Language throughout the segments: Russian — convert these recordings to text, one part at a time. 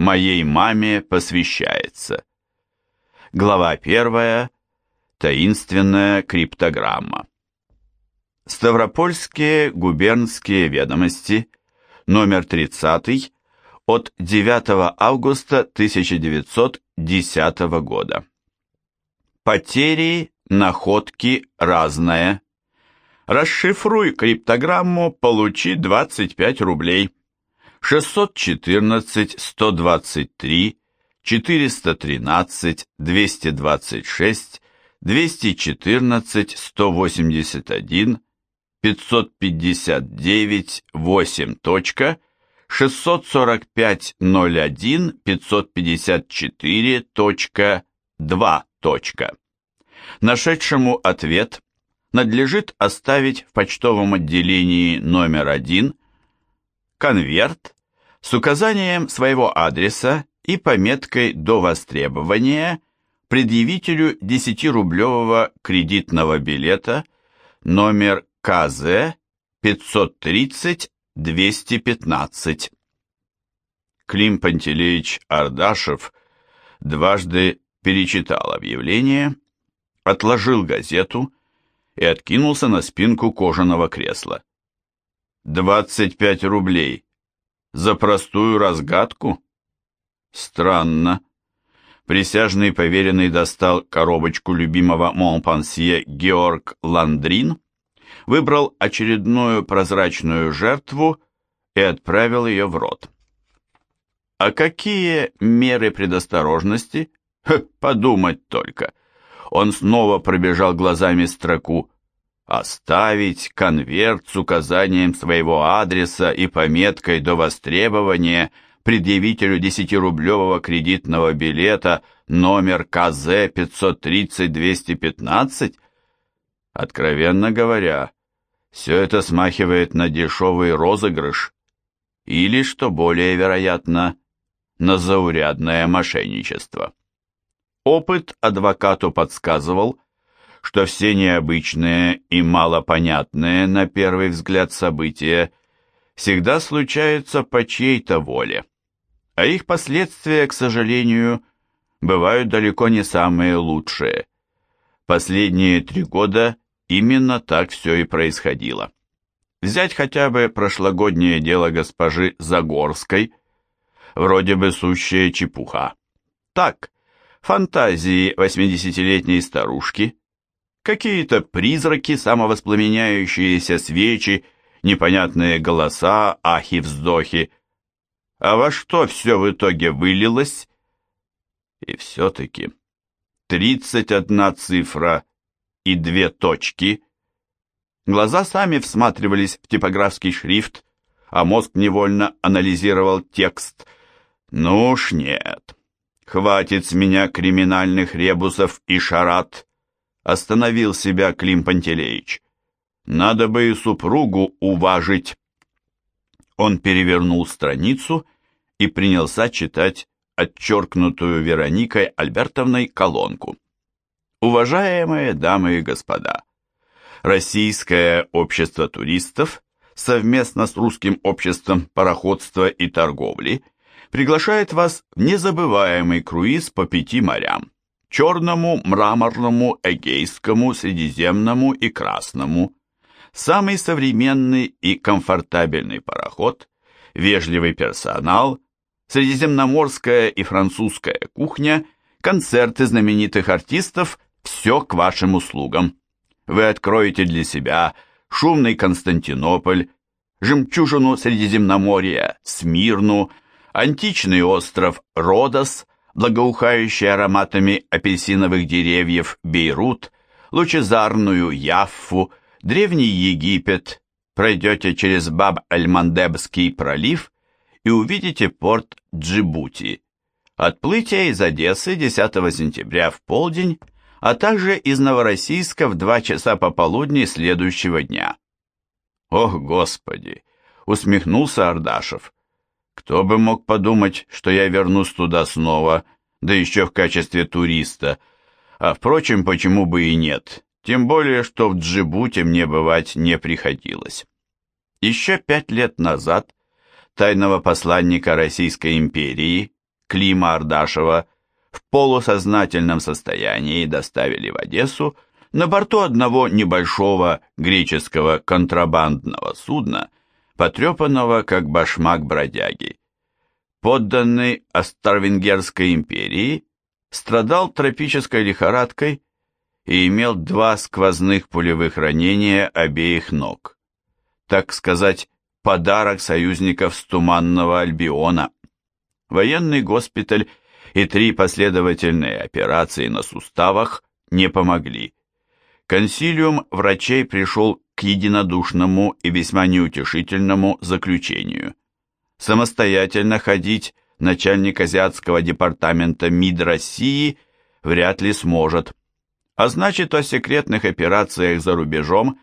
моей маме посвящается. Глава первая. Таинственная криптограмма. Ставропольские губернские ведомости, номер 30, от 9 августа 1910 года. Потери, находки разные. Расшифруй криптограмму, получи 25 рублей. 614, 123, 413, 226, 214, 181, 559, 8. 645, 01, 554, 2. Нашедшему ответ надлежит оставить в почтовом отделении номер 1 конверт с указанием своего адреса и пометкой «До востребования» предъявителю 10-рублевого кредитного билета номер КЗ 530-215. Клим Пантелеич Ардашев дважды перечитал объявление, отложил газету и откинулся на спинку кожаного кресла. «Двадцать пять рублей. За простую разгадку?» Странно. Присяжный поверенный достал коробочку любимого Монпансье Георг Ландрин, выбрал очередную прозрачную жертву и отправил ее в рот. А какие меры предосторожности? Х, подумать только. Он снова пробежал глазами строку «Оставить конверт с указанием своего адреса и пометкой до востребования» предъявителю 10-рублевого кредитного билета номер КЗ 530-215? Откровенно говоря, все это смахивает на дешевый розыгрыш или, что более вероятно, на заурядное мошенничество. Опыт адвокату подсказывал, что все необычные и малопонятные на первый взгляд события всегда случаются по чьей-то воле а их последствия, к сожалению, бывают далеко не самые лучшие. Последние три года именно так все и происходило. Взять хотя бы прошлогоднее дело госпожи Загорской, вроде бы сущая чепуха. Так, фантазии восьмидесятилетней старушки, какие-то призраки, самовоспламеняющиеся свечи, непонятные голоса, ахи-вздохи, а во что все в итоге вылилось? И все-таки 31 цифра и две точки. Глаза сами всматривались в типографский шрифт, а мозг невольно анализировал текст. Ну уж нет. Хватит с меня криминальных ребусов и шарат. Остановил себя Клим Пантелеич. Надо бы и супругу уважить. Он перевернул страницу и принялся читать отчеркнутую Вероникой Альбертовной колонку. Уважаемые дамы и господа, Российское общество туристов совместно с Русским обществом пароходства и торговли приглашает вас в незабываемый круиз по пяти морям – Черному, Мраморному, Эгейскому, Средиземному и Красному – самый современный и комфортабельный пароход, вежливый персонал, средиземноморская и французская кухня, концерты знаменитых артистов – все к вашим услугам. Вы откроете для себя шумный Константинополь, жемчужину Средиземноморья Смирну, античный остров Родос, благоухающий ароматами апельсиновых деревьев Бейрут, лучезарную Яффу, Древний Египет, пройдете через Баб-эль-Мандебский пролив и увидите порт Джибути. Отплытие из Одессы 10 сентября в полдень, а также из Новороссийска в 2 часа пополудни следующего дня. Ох, Господи! Усмехнулся Ардашев. Кто бы мог подумать, что я вернусь туда снова, да еще в качестве туриста. А впрочем, почему бы и нет? Тем более, что в Джибути мне бывать не приходилось. Еще пять лет назад тайного посланника Российской империи Клима Ардашева в полусознательном состоянии доставили в Одессу на борту одного небольшого греческого контрабандного судна, потрепанного как башмак бродяги. Подданный Астарвенгерской империи страдал тропической лихорадкой и имел два сквозных пулевых ранения обеих ног. Так сказать, подарок союзников с Туманного Альбиона. Военный госпиталь и три последовательные операции на суставах не помогли. Консилиум врачей пришел к единодушному и весьма неутешительному заключению. Самостоятельно ходить начальник азиатского департамента МИД России вряд ли сможет, а значит о секретных операциях за рубежом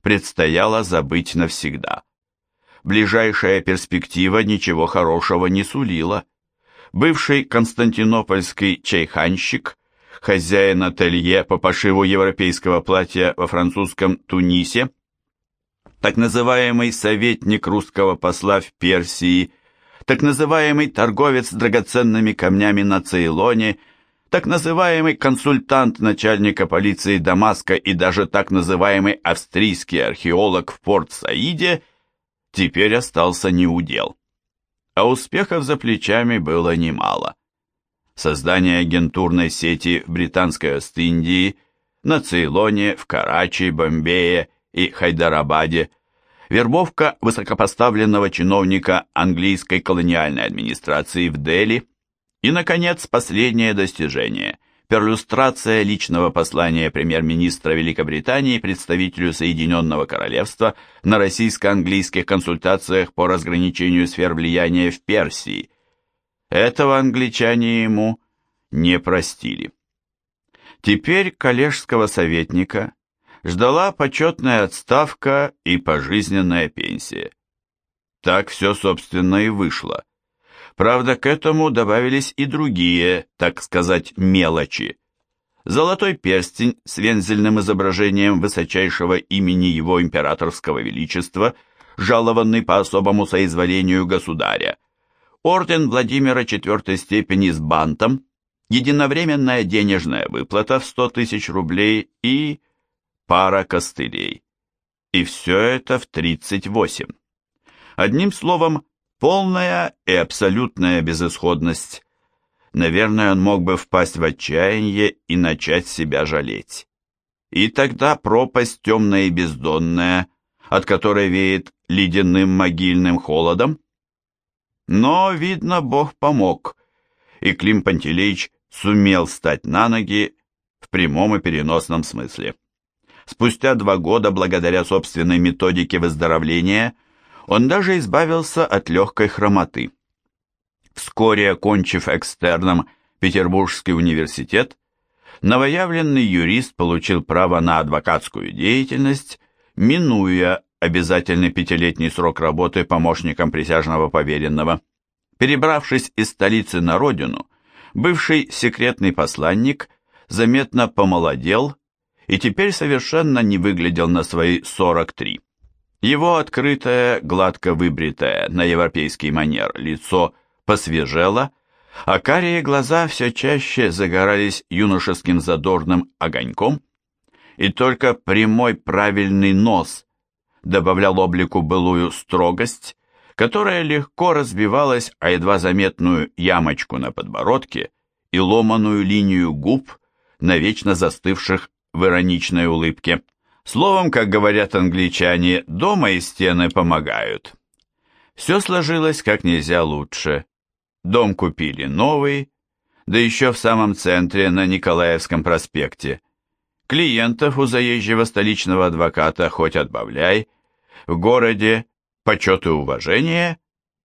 предстояло забыть навсегда. Ближайшая перспектива ничего хорошего не сулила бывший константинопольский чайханщик, хозяин ателье по пошиву европейского платья во французском Тунисе, так называемый советник русского посла в Персии, так называемый торговец драгоценными камнями на Цейлоне, так называемый консультант начальника полиции Дамаска и даже так называемый австрийский археолог в Порт-Саиде теперь остался неудел а успехов за плечами было немало. Создание агентурной сети в Британской Ост-Индии, на Цейлоне, в Карачи, Бомбее и Хайдарабаде, вербовка высокопоставленного чиновника английской колониальной администрации в Дели и, наконец, последнее достижение – перлюстрация личного послания премьер-министра Великобритании представителю Соединенного Королевства на российско-английских консультациях по разграничению сфер влияния в Персии. Этого англичане ему не простили. Теперь коллежского советника ждала почетная отставка и пожизненная пенсия. Так все, собственно, и вышло. Правда, к этому добавились и другие, так сказать, мелочи. Золотой перстень с вензельным изображением высочайшего имени его императорского величества, жалованный по особому соизволению государя, орден Владимира IV степени с бантом, единовременная денежная выплата в 100 тысяч рублей и пара костылей. И все это в 38. Одним словом, Полная и абсолютная безысходность. Наверное, он мог бы впасть в отчаяние и начать себя жалеть. И тогда пропасть темная и бездонная, от которой веет ледяным могильным холодом. Но, видно, Бог помог, и Клим Пантелеич сумел встать на ноги в прямом и переносном смысле. Спустя два года, благодаря собственной методике выздоровления, он даже избавился от легкой хромоты. Вскоре, окончив экстерном Петербургский университет, новоявленный юрист получил право на адвокатскую деятельность, минуя обязательный пятилетний срок работы помощником присяжного поверенного. Перебравшись из столицы на родину, бывший секретный посланник заметно помолодел и теперь совершенно не выглядел на свои 43. Его открытое, гладко выбритое на европейский манер лицо посвежело, а карие глаза все чаще загорались юношеским задорным огоньком, и только прямой правильный нос добавлял облику былую строгость, которая легко разбивалась о едва заметную ямочку на подбородке и ломаную линию губ, навечно застывших в ироничной улыбке. Словом, как говорят англичане, дома и стены помогают. Все сложилось как нельзя лучше. Дом купили новый, да еще в самом центре на Николаевском проспекте. Клиентов у заезжего столичного адвоката хоть отбавляй. В городе почет и уважение,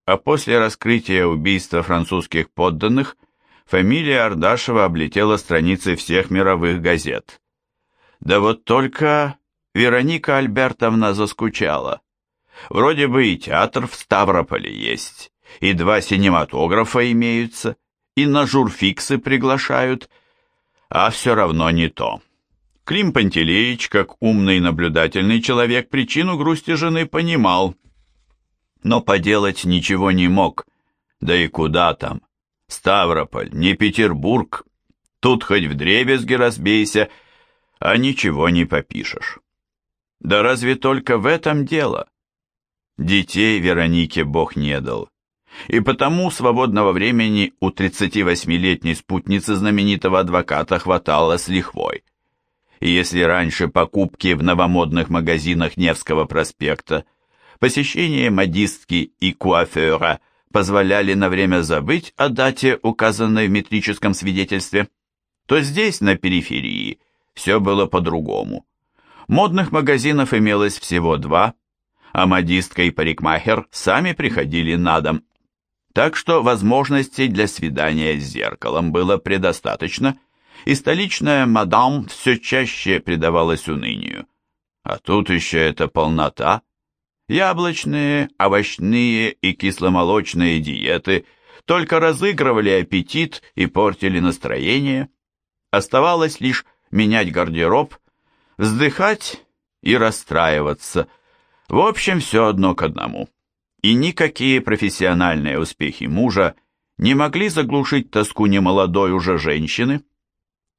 а после раскрытия убийства французских подданных фамилия Ардашева облетела страницы всех мировых газет. Да вот только Вероника Альбертовна заскучала. Вроде бы и театр в Ставрополе есть, и два синематографа имеются, и на журфиксы приглашают, а все равно не то. Клим Пантелеич, как умный и наблюдательный человек, причину грусти жены понимал, но поделать ничего не мог, да и куда там. Ставрополь, не Петербург. Тут хоть вдребезги разбейся, а ничего не попишешь. Да разве только в этом дело? Детей Веронике Бог не дал. И потому свободного времени у 38-летней спутницы знаменитого адвоката хватало с лихвой. И если раньше покупки в новомодных магазинах Невского проспекта, посещение модистки и куафера позволяли на время забыть о дате, указанной в метрическом свидетельстве, то здесь, на периферии, все было по-другому. Модных магазинов имелось всего два, а модистка и парикмахер сами приходили на дом. Так что возможностей для свидания с зеркалом было предостаточно, и столичная мадам все чаще предавалась унынию. А тут еще эта полнота. Яблочные, овощные и кисломолочные диеты только разыгрывали аппетит и портили настроение. Оставалось лишь менять гардероб, вздыхать и расстраиваться. В общем, все одно к одному. И никакие профессиональные успехи мужа не могли заглушить тоску немолодой уже женщины.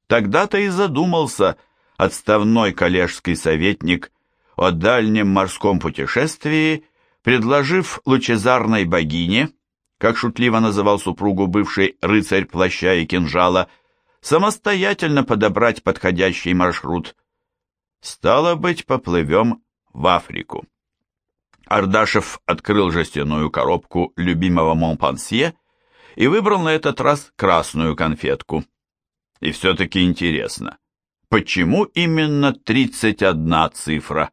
Тогда-то и задумался отставной коллежский советник о дальнем морском путешествии, предложив лучезарной богине, как шутливо называл супругу бывший рыцарь плаща и кинжала, самостоятельно подобрать подходящий маршрут. Стало быть, поплывем в Африку. Ардашев открыл жестяную коробку любимого Монпансье и выбрал на этот раз красную конфетку. И все-таки интересно, почему именно 31 цифра?